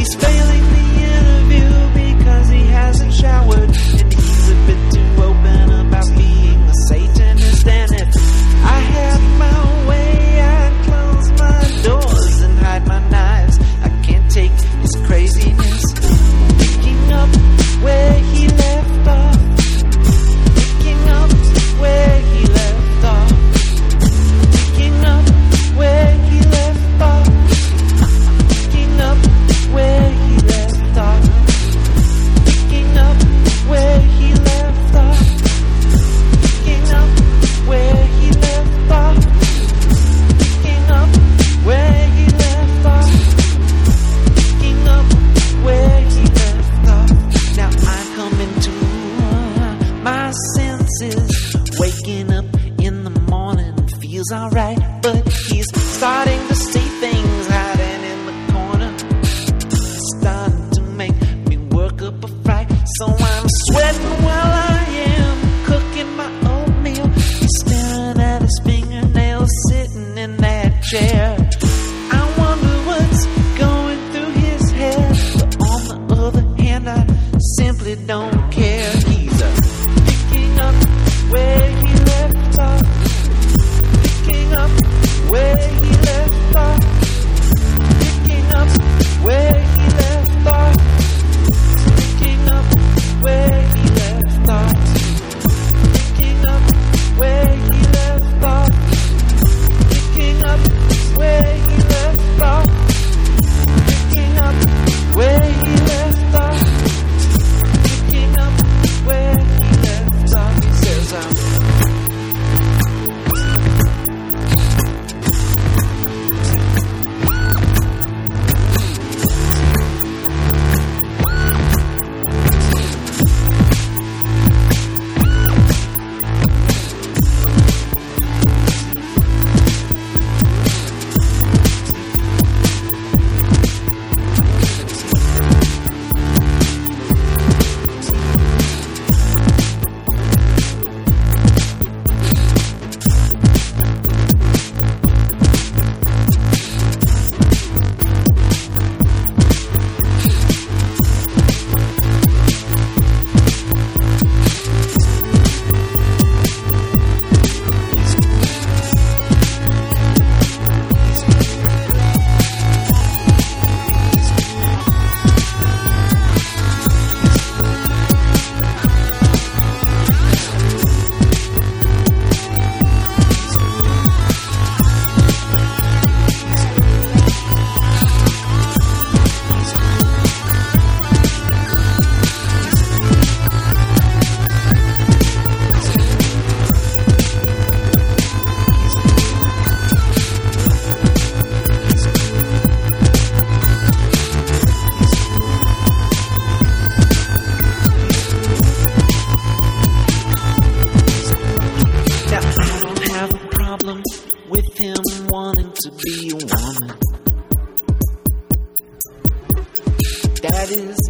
he's care. Is